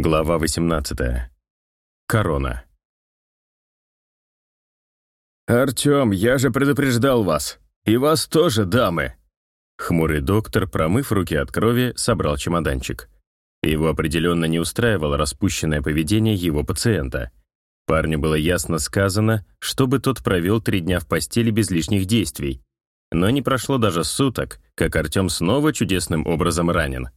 Глава 18. Корона. «Артем, я же предупреждал вас. И вас тоже, дамы!» Хмурый доктор, промыв руки от крови, собрал чемоданчик. Его определенно не устраивало распущенное поведение его пациента. Парню было ясно сказано, чтобы тот провел три дня в постели без лишних действий. Но не прошло даже суток, как Артем снова чудесным образом ранен.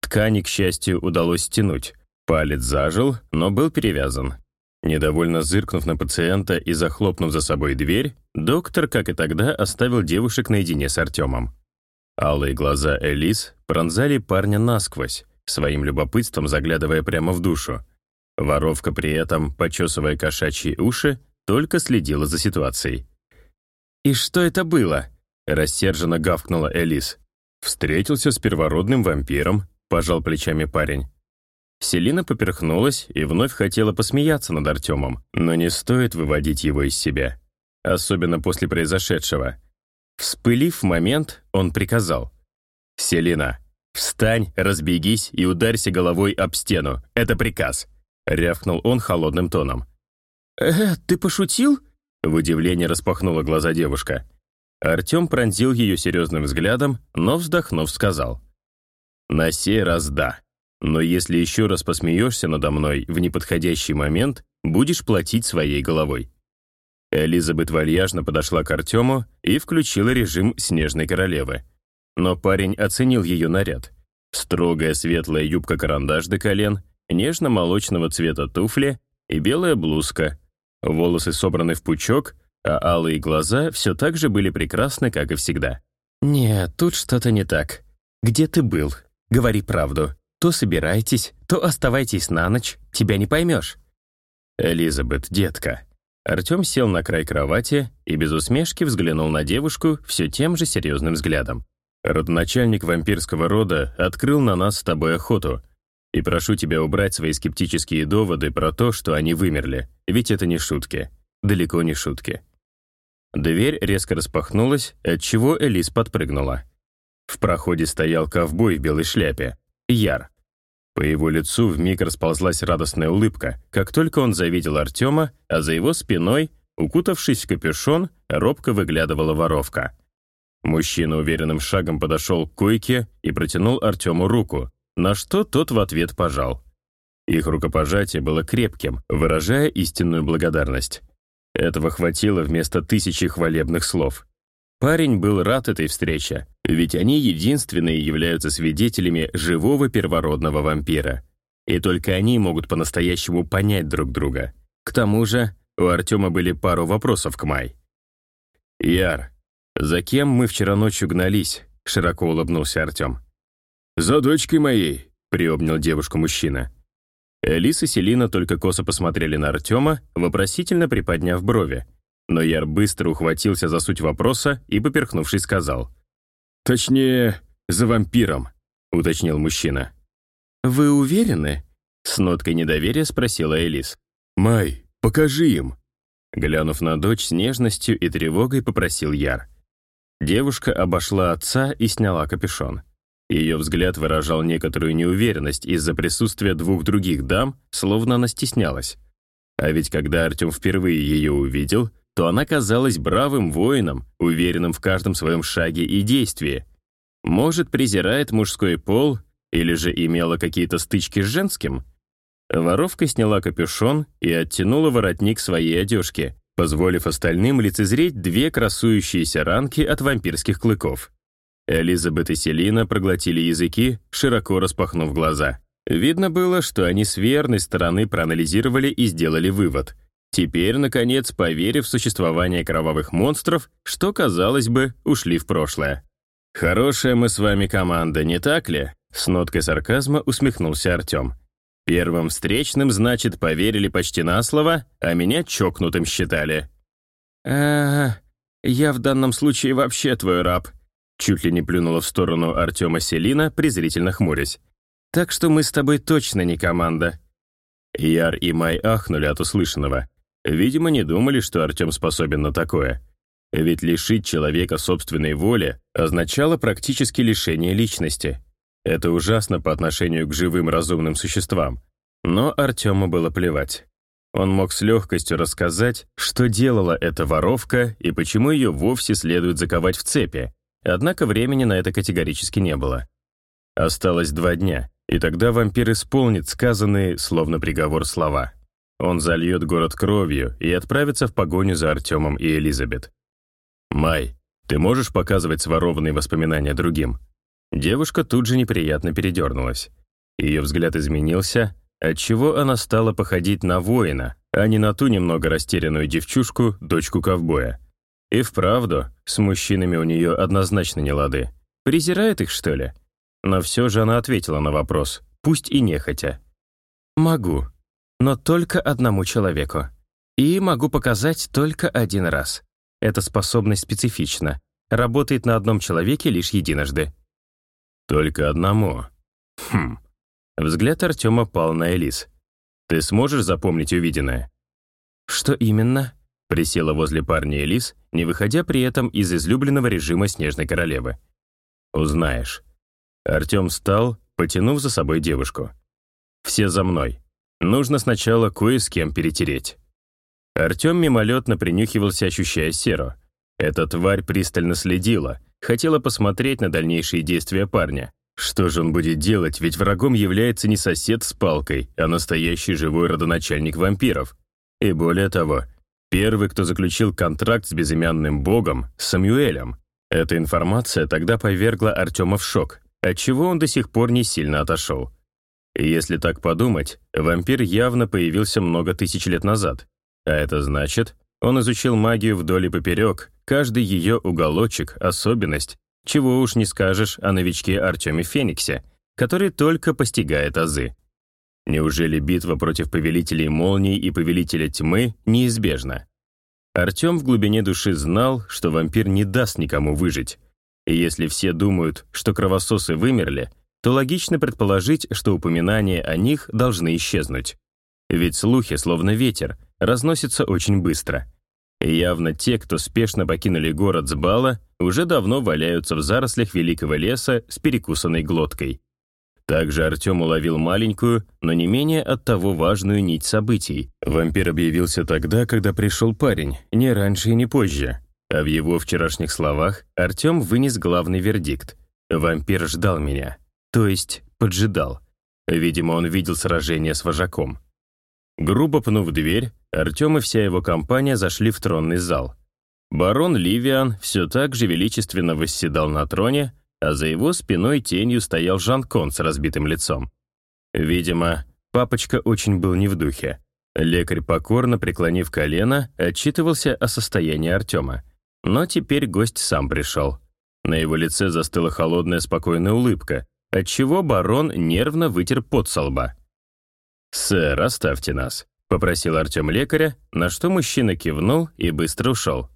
Ткани, к счастью, удалось стянуть. Палец зажил, но был перевязан. Недовольно зыркнув на пациента и захлопнув за собой дверь, доктор, как и тогда, оставил девушек наедине с Артемом. Алые глаза Элис пронзали парня насквозь, своим любопытством заглядывая прямо в душу. Воровка при этом, почесывая кошачьи уши, только следила за ситуацией. «И что это было?» — рассерженно гавкнула Элис. «Встретился с первородным вампиром», — пожал плечами парень. Селина поперхнулась и вновь хотела посмеяться над Артемом, но не стоит выводить его из себя. Особенно после произошедшего. Вспылив момент, он приказал. «Селина, встань, разбегись и ударься головой об стену. Это приказ», — рявкнул он холодным тоном. «Э, ты пошутил?» В удивлении распахнула глаза девушка. Артем пронзил ее серьезным взглядом, но, вздохнув, сказал. «На сей раз да. Но если еще раз посмеешься надо мной в неподходящий момент, будешь платить своей головой». Элизабет вальяжно подошла к Артему и включила режим «Снежной королевы». Но парень оценил ее наряд. Строгая светлая юбка-карандаш до колен, нежно-молочного цвета туфли и белая блузка. Волосы собраны в пучок, а алые глаза все так же были прекрасны, как и всегда. «Нет, тут что-то не так. Где ты был? Говори правду. То собирайтесь, то оставайтесь на ночь, тебя не поймешь». «Элизабет, детка». Артем сел на край кровати и без усмешки взглянул на девушку все тем же серьезным взглядом. «Родоначальник вампирского рода открыл на нас с тобой охоту, и прошу тебя убрать свои скептические доводы про то, что они вымерли, ведь это не шутки, далеко не шутки». Дверь резко распахнулась, отчего Элис подпрыгнула. В проходе стоял ковбой в белой шляпе. Яр. По его лицу вмиг расползлась радостная улыбка, как только он завидел Артема, а за его спиной, укутавшись в капюшон, робко выглядывала воровка. Мужчина уверенным шагом подошел к койке и протянул Артему руку, на что тот в ответ пожал. Их рукопожатие было крепким, выражая истинную благодарность. Этого хватило вместо тысячи хвалебных слов. Парень был рад этой встрече, ведь они единственные являются свидетелями живого первородного вампира. И только они могут по-настоящему понять друг друга. К тому же, у Артема были пару вопросов к Май. «Яр, за кем мы вчера ночью гнались?» — широко улыбнулся Артем. «За дочкой моей», — приобнял девушку мужчина. Элис и Селина только косо посмотрели на Артема, вопросительно приподняв брови, но Яр быстро ухватился за суть вопроса и, поперхнувшись, сказал. «Точнее, за вампиром», — уточнил мужчина. «Вы уверены?» — с ноткой недоверия спросила Элис. «Май, покажи им». Глянув на дочь с нежностью и тревогой, попросил Яр. Девушка обошла отца и сняла капюшон. Ее взгляд выражал некоторую неуверенность из-за присутствия двух других дам, словно она стеснялась. А ведь когда Артем впервые ее увидел, то она казалась бравым воином, уверенным в каждом своем шаге и действии. Может, презирает мужской пол или же имела какие-то стычки с женским? Воровка сняла капюшон и оттянула воротник своей одежки, позволив остальным лицезреть две красующиеся ранки от вампирских клыков. Элизабет и Селина проглотили языки, широко распахнув глаза. Видно было, что они с верной стороны проанализировали и сделали вывод — Теперь, наконец, поверив в существование кровавых монстров, что, казалось бы, ушли в прошлое. «Хорошая мы с вами команда, не так ли?» С ноткой сарказма усмехнулся Артем. «Первым встречным, значит, поверили почти на слово, а меня чокнутым считали». «А, я в данном случае вообще твой раб», чуть ли не плюнула в сторону Артема Селина, презрительно хмурясь. «Так что мы с тобой точно не команда». Яр и Май ахнули от услышанного. Видимо, не думали, что Артем способен на такое. Ведь лишить человека собственной воли означало практически лишение личности. Это ужасно по отношению к живым разумным существам. Но Артему было плевать. Он мог с легкостью рассказать, что делала эта воровка и почему ее вовсе следует заковать в цепи, однако времени на это категорически не было. Осталось два дня, и тогда вампир исполнит сказанные, словно приговор, слова. Он зальет город кровью и отправится в погоню за Артемом и Элизабет. «Май, ты можешь показывать сворованные воспоминания другим?» Девушка тут же неприятно передернулась. Ее взгляд изменился, отчего она стала походить на воина, а не на ту немного растерянную девчушку, дочку ковбоя. И вправду, с мужчинами у нее однозначно не лады. Презирает их, что ли? Но все же она ответила на вопрос, пусть и нехотя. «Могу, но только одному человеку. И могу показать только один раз. Эта способность специфична, работает на одном человеке лишь единожды». «Только одному?» «Хм». Взгляд Артема пал на Элис. «Ты сможешь запомнить увиденное?» «Что именно?» Присела возле парня Элис, не выходя при этом из излюбленного режима Снежной Королевы. «Узнаешь». Артем встал, потянув за собой девушку. «Все за мной. Нужно сначала кое с кем перетереть». Артем мимолетно принюхивался, ощущая серу. Эта тварь пристально следила, хотела посмотреть на дальнейшие действия парня. Что же он будет делать, ведь врагом является не сосед с палкой, а настоящий живой родоначальник вампиров. И более того, первый, кто заключил контракт с безымянным богом, Самюэлем. Эта информация тогда повергла Артема в шок, отчего он до сих пор не сильно отошел. Если так подумать, вампир явно появился много тысяч лет назад. А это значит, он изучил магию вдоль и поперек, каждый ее уголочек, особенность, чего уж не скажешь о новичке Артеме Фениксе, который только постигает азы. Неужели битва против Повелителей Молний и Повелителя Тьмы неизбежна? Артем в глубине души знал, что вампир не даст никому выжить. И если все думают, что кровососы вымерли, то логично предположить, что упоминания о них должны исчезнуть. Ведь слухи, словно ветер, разносятся очень быстро. И явно те, кто спешно покинули город с бала, уже давно валяются в зарослях великого леса с перекусанной глоткой. Также Артем уловил маленькую, но не менее от того важную нить событий. Вампир объявился тогда, когда пришел парень, не раньше и не позже. А в его вчерашних словах Артем вынес главный вердикт. «Вампир ждал меня». То есть поджидал. Видимо, он видел сражение с вожаком. Грубо пнув дверь, Артем и вся его компания зашли в тронный зал. Барон Ливиан все так же величественно восседал на троне, а за его спиной тенью стоял Жан-Кон с разбитым лицом. Видимо, папочка очень был не в духе. Лекарь, покорно преклонив колено, отчитывался о состоянии Артема. Но теперь гость сам пришел. На его лице застыла холодная спокойная улыбка, отчего барон нервно вытер пот со лба. «Сэр, оставьте нас», — попросил Артем лекаря, на что мужчина кивнул и быстро ушел.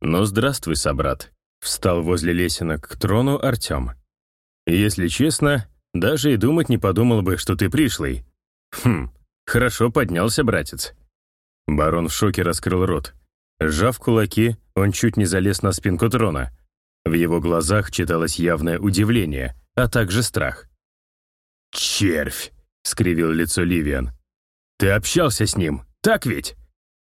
«Ну, здравствуй, собрат», — встал возле лесенок к трону Артем. «Если честно, даже и думать не подумал бы, что ты пришлый. Хм, хорошо поднялся, братец». Барон в шоке раскрыл рот. Сжав кулаки, он чуть не залез на спинку трона. В его глазах читалось явное удивление — а также страх. «Червь!» — скривил лицо Ливиан. «Ты общался с ним, так ведь?»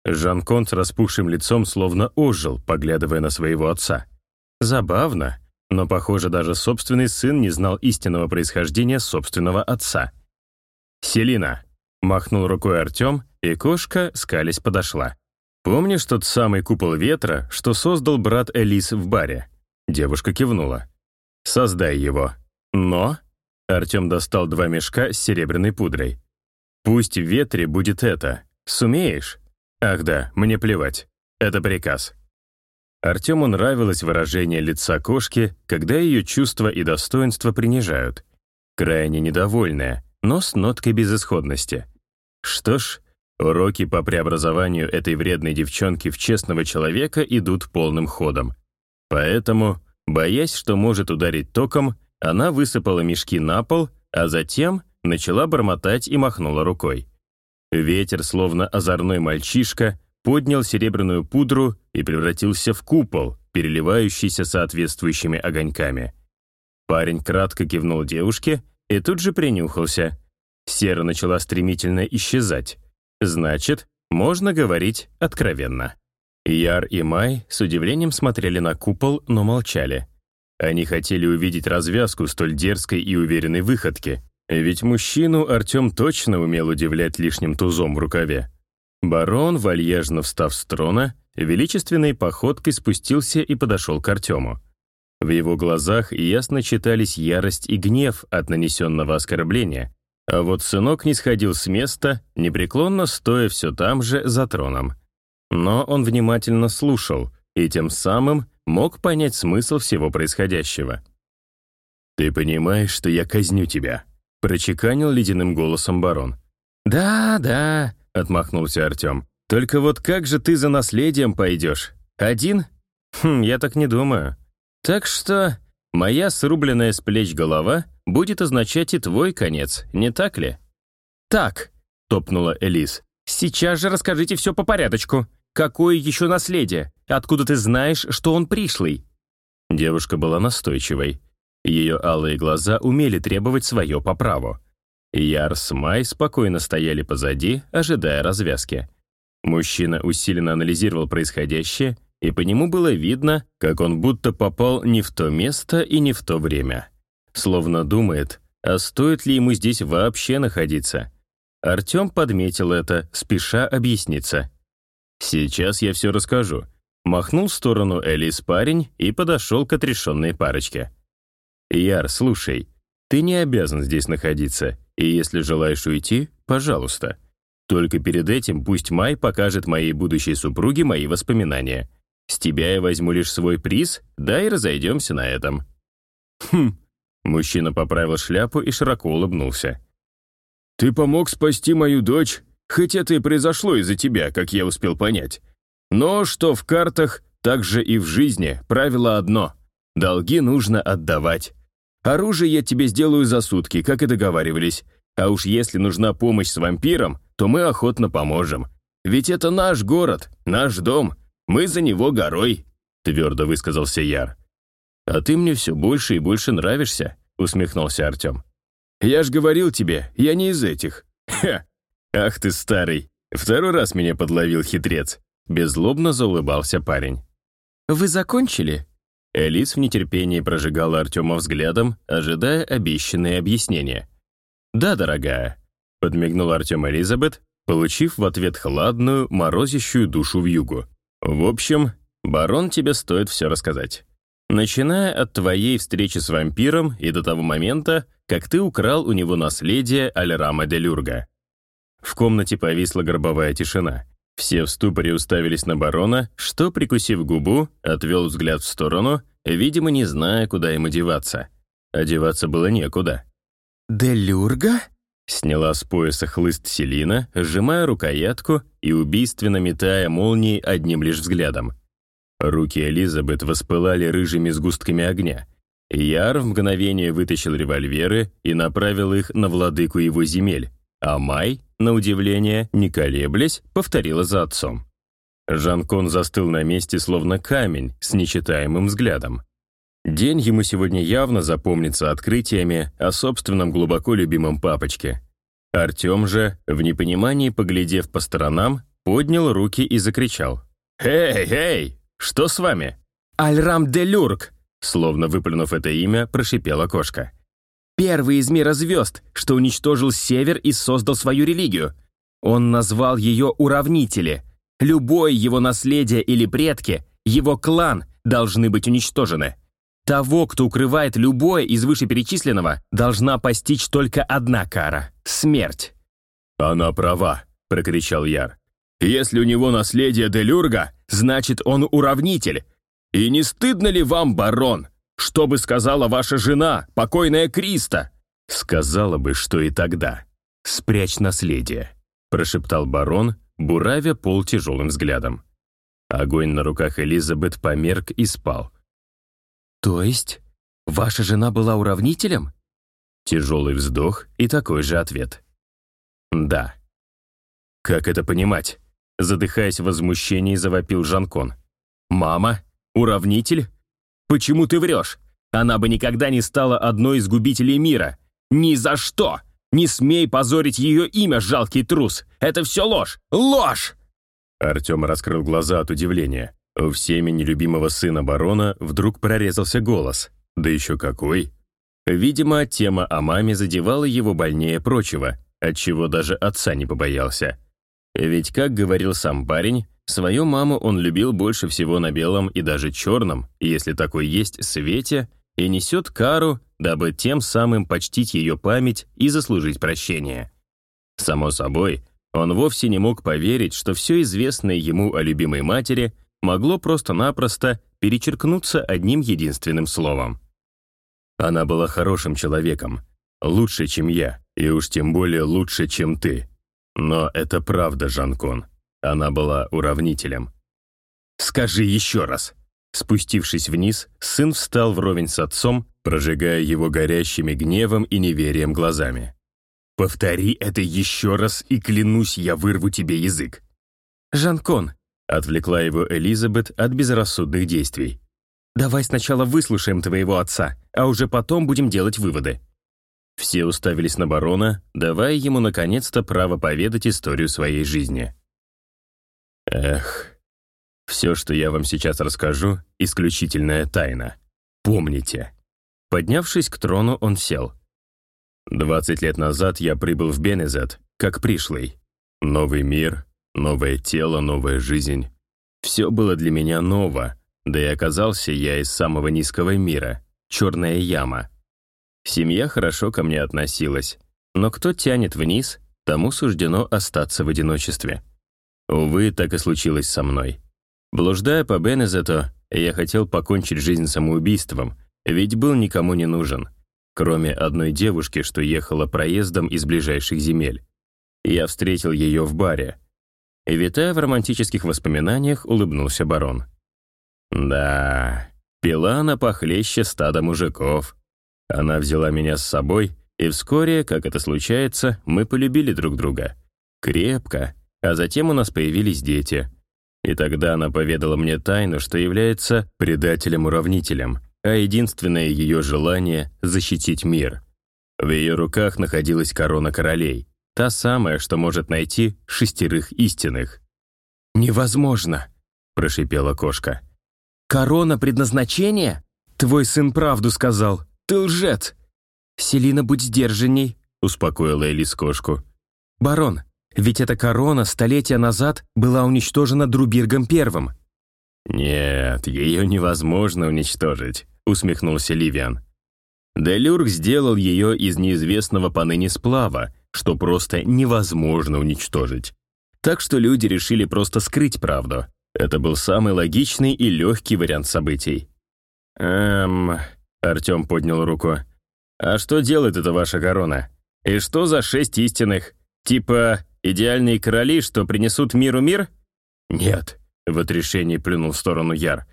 Жан-Кон с распухшим лицом словно ожил, поглядывая на своего отца. Забавно, но, похоже, даже собственный сын не знал истинного происхождения собственного отца. «Селина!» — махнул рукой Артем, и кошка, скались, подошла. «Помнишь тот самый купол ветра, что создал брат Элис в баре?» Девушка кивнула. «Создай его», но Артем достал два мешка с серебряной пудрой. «Пусть в ветре будет это. Сумеешь?» «Ах да, мне плевать. Это приказ». Артему нравилось выражение лица кошки, когда ее чувства и достоинства принижают. Крайне недовольная, но с ноткой безысходности. Что ж, уроки по преобразованию этой вредной девчонки в честного человека идут полным ходом. Поэтому, боясь, что может ударить током, она высыпала мешки на пол, а затем начала бормотать и махнула рукой. Ветер, словно озорной мальчишка, поднял серебряную пудру и превратился в купол, переливающийся соответствующими огоньками. Парень кратко кивнул девушке и тут же принюхался. Сера начала стремительно исчезать. Значит, можно говорить откровенно. Яр и Май с удивлением смотрели на купол, но молчали. Они хотели увидеть развязку столь дерзкой и уверенной выходки, ведь мужчину Артем точно умел удивлять лишним тузом в рукаве. Барон, вальяжно встав с трона, величественной походкой спустился и подошел к Артему. В его глазах ясно читались ярость и гнев от нанесенного оскорбления, а вот сынок не сходил с места, непреклонно стоя все там же за троном. Но он внимательно слушал и тем самым мог понять смысл всего происходящего. «Ты понимаешь, что я казню тебя», — прочеканил ледяным голосом барон. «Да, да», — отмахнулся Артем. «Только вот как же ты за наследием пойдешь? Один? Хм, я так не думаю. Так что моя срубленная с плеч голова будет означать и твой конец, не так ли?» «Так», — топнула Элис, «сейчас же расскажите все по порядочку. Какое еще наследие? Откуда ты знаешь, что он пришлый?» Девушка была настойчивой. Ее алые глаза умели требовать свое по праву. Яр Май спокойно стояли позади, ожидая развязки. Мужчина усиленно анализировал происходящее, и по нему было видно, как он будто попал не в то место и не в то время. Словно думает, а стоит ли ему здесь вообще находиться? Артем подметил это, спеша объясниться. «Сейчас я все расскажу», махнул в сторону Элис парень и подошел к отрешенной парочке. «Яр, слушай, ты не обязан здесь находиться, и если желаешь уйти, пожалуйста. Только перед этим пусть Май покажет моей будущей супруге мои воспоминания. С тебя я возьму лишь свой приз, да и разойдемся на этом». «Хм». Мужчина поправил шляпу и широко улыбнулся. «Ты помог спасти мою дочь, хоть это и произошло из-за тебя, как я успел понять. Но что в картах, так же и в жизни правило одно — долги нужно отдавать. Оружие я тебе сделаю за сутки, как и договаривались. А уж если нужна помощь с вампиром, то мы охотно поможем. Ведь это наш город, наш дом. Мы за него горой», — твердо высказался Яр. «А ты мне все больше и больше нравишься», — усмехнулся Артем. «Я ж говорил тебе, я не из этих». «Ха! Ах ты старый! Второй раз меня подловил хитрец». Беззлобно заулыбался парень. «Вы закончили?» Элис в нетерпении прожигала Артема взглядом, ожидая обещанные объяснения. «Да, дорогая», — подмигнул Артем Элизабет, получив в ответ хладную, морозящую душу в югу. «В общем, барон, тебе стоит все рассказать. Начиная от твоей встречи с вампиром и до того момента, как ты украл у него наследие Альрама де Люрга». В комнате повисла гробовая тишина. Все в ступоре уставились на барона, что, прикусив губу, отвел взгляд в сторону, видимо, не зная, куда ему деваться. Одеваться было некуда. «Делюрга?» Сняла с пояса хлыст Селина, сжимая рукоятку и убийственно метая молнии одним лишь взглядом. Руки Элизабет воспылали рыжими сгустками огня. Яр в мгновение вытащил револьверы и направил их на владыку его земель, а Май на удивление, не колеблясь, повторила за отцом. Жанкон застыл на месте, словно камень, с нечитаемым взглядом. День ему сегодня явно запомнится открытиями о собственном глубоко любимом папочке. Артем же, в непонимании поглядев по сторонам, поднял руки и закричал. «Эй, эй, что с вами?» «Альрам де Люрк!» Словно выплюнув это имя, прошипела кошка. Первый из мира звезд, что уничтожил Север и создал свою религию. Он назвал ее «Уравнители». Любое его наследие или предки, его клан должны быть уничтожены. Того, кто укрывает любое из вышеперечисленного, должна постичь только одна кара — смерть. «Она права», — прокричал Яр. «Если у него наследие Делюрга, значит, он уравнитель. И не стыдно ли вам, барон, что бы сказала ваша жена, покойная Криста?» «Сказала бы, что и тогда. Спрячь наследие», — прошептал барон, буравя пол тяжелым взглядом. Огонь на руках Элизабет померк и спал. «То есть ваша жена была уравнителем?» Тяжелый вздох и такой же ответ. «Да». «Как это понимать?» Задыхаясь в возмущении, завопил Жанкон. «Мама? Уравнитель? Почему ты врешь? Она бы никогда не стала одной из губителей мира. Ни за что! Не смей позорить ее имя, жалкий трус! Это все ложь! Ложь!» Артем раскрыл глаза от удивления. У всеми нелюбимого сына барона вдруг прорезался голос. Да еще какой! Видимо, тема о маме задевала его больнее прочего, отчего даже отца не побоялся. Ведь, как говорил сам парень, свою маму он любил больше всего на белом и даже черном, если такой есть, свете, и несет кару, дабы тем самым почтить ее память и заслужить прощение. Само собой, он вовсе не мог поверить, что все известное ему о любимой матери могло просто-напросто перечеркнуться одним единственным словом. Она была хорошим человеком, лучше, чем я, и уж тем более лучше, чем ты. Но это правда, Жанкон. Она была уравнителем. «Скажи еще раз!» Спустившись вниз, сын встал вровень с отцом, прожигая его горящими гневом и неверием глазами. «Повтори это еще раз, и клянусь, я вырву тебе язык!» «Жанкон!» — отвлекла его Элизабет от безрассудных действий. «Давай сначала выслушаем твоего отца, а уже потом будем делать выводы». Все уставились на барона, давая ему наконец-то право поведать историю своей жизни. Эх, все, что я вам сейчас расскажу, исключительная тайна. Помните. Поднявшись к трону, он сел. Двадцать лет назад я прибыл в Бенезет, как пришлый. Новый мир, новое тело, новая жизнь. Все было для меня ново, да и оказался я из самого низкого мира, черная яма. Семья хорошо ко мне относилась, но кто тянет вниз, тому суждено остаться в одиночестве. Увы, так и случилось со мной. Блуждая по Бенезету, я хотел покончить жизнь самоубийством, ведь был никому не нужен, кроме одной девушки, что ехала проездом из ближайших земель. Я встретил ее в баре. Витая в романтических воспоминаниях, улыбнулся барон. Да, пила она похлеще стада мужиков. Она взяла меня с собой, и вскоре, как это случается, мы полюбили друг друга. Крепко, а затем у нас появились дети. И тогда она поведала мне тайну, что является предателем-уравнителем, а единственное ее желание — защитить мир. В ее руках находилась корона королей, та самая, что может найти шестерых истинных. «Невозможно!» — прошипела кошка. «Корона предназначения? Твой сын правду сказал. Ты лжец!» «Селина, будь сдержанней», — успокоила Элис кошку. «Барон, ведь эта корона столетия назад была уничтожена Друбиргом Первым». «Нет, ее невозможно уничтожить», — усмехнулся Ливиан. Делюрк сделал ее из неизвестного поныне сплава, что просто невозможно уничтожить. Так что люди решили просто скрыть правду. Это был самый логичный и легкий вариант событий. «Эм...» Артем поднял руку. «А что делает эта ваша корона? И что за шесть истинных? Типа идеальные короли, что принесут миру мир?» «Нет», — в отрешении плюнул в сторону Яр.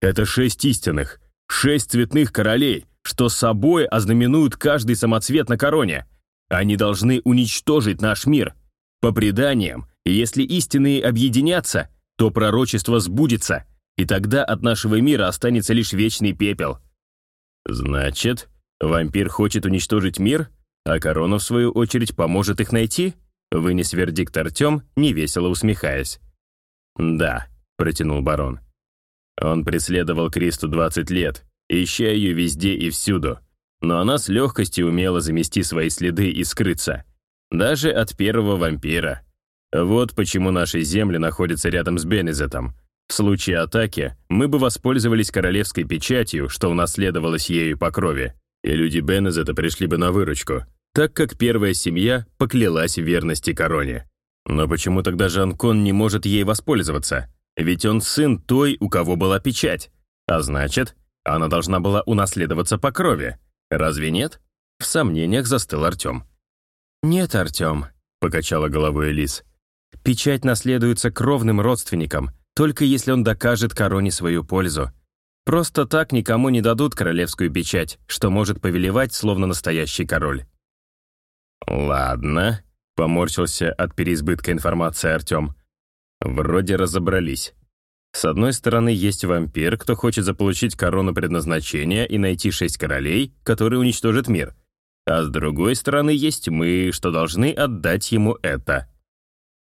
«Это шесть истинных, шесть цветных королей, что собой ознаменуют каждый самоцвет на короне. Они должны уничтожить наш мир. По преданиям, если истинные объединятся, то пророчество сбудется, и тогда от нашего мира останется лишь вечный пепел». «Значит, вампир хочет уничтожить мир, а корона, в свою очередь, поможет их найти?» Вынес вердикт Артем, невесело усмехаясь. «Да», — протянул барон. Он преследовал Кристу 20 лет, ища ее везде и всюду, но она с легкостью умела замести свои следы и скрыться. Даже от первого вампира. Вот почему наши земли находятся рядом с Бенезетом, в случае атаки мы бы воспользовались королевской печатью, что унаследовалось ею по крови, и люди Беннезета пришли бы на выручку, так как первая семья поклялась в верности короне. Но почему тогда Жанкон не может ей воспользоваться? Ведь он сын той, у кого была печать. А значит, она должна была унаследоваться по крови. Разве нет? В сомнениях застыл Артем. «Нет, Артем», — покачала головой Элис. «Печать наследуется кровным родственникам, только если он докажет короне свою пользу. Просто так никому не дадут королевскую печать, что может повелевать, словно настоящий король. «Ладно», — поморщился от переизбытка информации Артем. «Вроде разобрались. С одной стороны, есть вампир, кто хочет заполучить корону предназначения и найти шесть королей, которые уничтожат мир. а с другой стороны есть мы, что должны отдать ему это».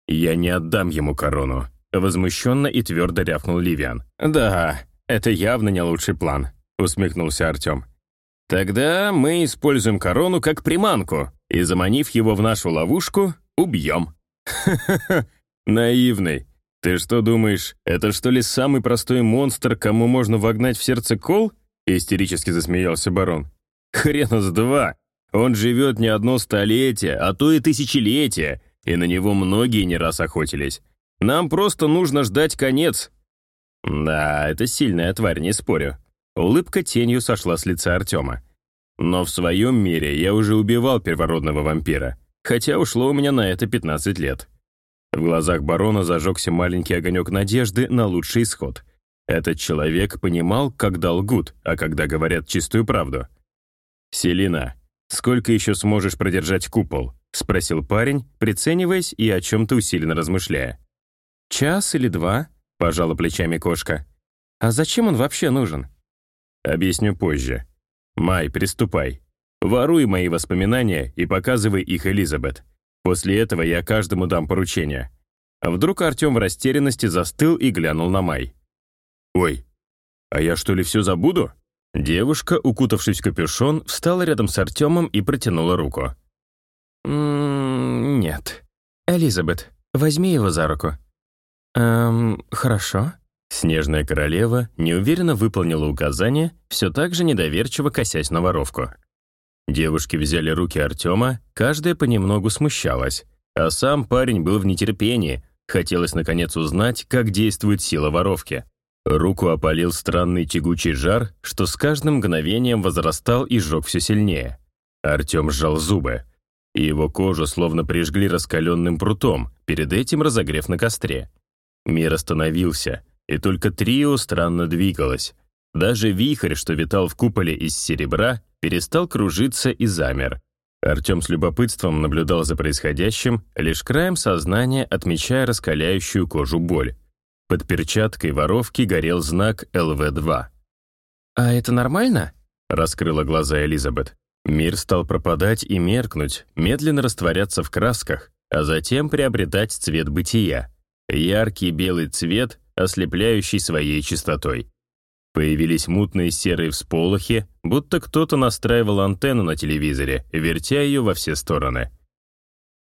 «Я не отдам ему корону», — возмущенно и твердо рявкнул Ливиан. «Да, это явно не лучший план», — усмехнулся Артем. «Тогда мы используем корону как приманку и, заманив его в нашу ловушку, убьем». «Ха-ха-ха, наивный. Ты что думаешь, это что ли самый простой монстр, кому можно вогнать в сердце кол?» Истерически засмеялся барон. «Хрена с два. Он живет не одно столетие, а то и тысячелетие, и на него многие не раз охотились. Нам просто нужно ждать конец». «Да, это сильная тварь, не спорю». Улыбка тенью сошла с лица Артема. «Но в своем мире я уже убивал первородного вампира, хотя ушло у меня на это 15 лет». В глазах барона зажегся маленький огонек надежды на лучший исход. Этот человек понимал, когда лгут, а когда говорят чистую правду. «Селина, сколько еще сможешь продержать купол?» — спросил парень, прицениваясь и о чем-то усиленно размышляя. «Час или два?» — пожала плечами кошка. «А зачем он вообще нужен?» «Объясню позже. Май, приступай. Воруй мои воспоминания и показывай их Элизабет. После этого я каждому дам поручение». А вдруг Артем в растерянности застыл и глянул на Май. «Ой, а я что ли все забуду?» Девушка, укутавшись в капюшон, встала рядом с Артемом и протянула руку. «М -м «Нет. Элизабет, возьми его за руку». «Эм, хорошо». Снежная королева неуверенно выполнила указание, все так же недоверчиво косясь на воровку. Девушки взяли руки Артема, каждая понемногу смущалась, а сам парень был в нетерпении, хотелось наконец узнать, как действует сила воровки. Руку опалил странный тягучий жар, что с каждым мгновением возрастал и жег все сильнее. Артем сжал зубы, и его кожу словно прижгли раскаленным прутом, перед этим разогрев на костре. Мир остановился, и только трио странно двигалось. Даже вихрь, что витал в куполе из серебра, перестал кружиться и замер. Артем с любопытством наблюдал за происходящим, лишь краем сознания отмечая раскаляющую кожу боль. Под перчаткой воровки горел знак ЛВ-2. «А это нормально?» — раскрыла глаза Элизабет. Мир стал пропадать и меркнуть, медленно растворяться в красках, а затем приобретать цвет бытия. Яркий белый цвет, ослепляющий своей чистотой. Появились мутные серые всполохи, будто кто-то настраивал антенну на телевизоре, вертя ее во все стороны.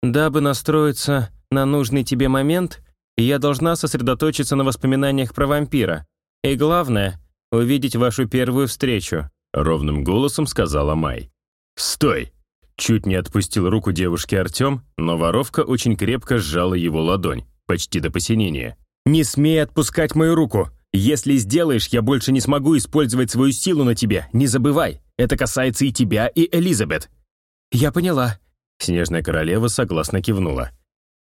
«Дабы настроиться на нужный тебе момент, я должна сосредоточиться на воспоминаниях про вампира. И главное — увидеть вашу первую встречу», — ровным голосом сказала Май. «Стой!» Чуть не отпустил руку девушки Артем, но воровка очень крепко сжала его ладонь, почти до посинения. «Не смей отпускать мою руку! Если сделаешь, я больше не смогу использовать свою силу на тебе, не забывай! Это касается и тебя, и Элизабет!» «Я поняла», — Снежная королева согласно кивнула.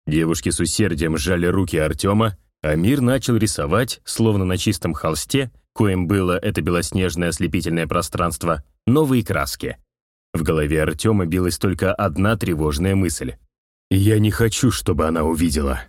Девушки с усердием сжали руки Артема, а мир начал рисовать, словно на чистом холсте, коим было это белоснежное ослепительное пространство, новые краски. В голове Артема билась только одна тревожная мысль. «Я не хочу, чтобы она увидела».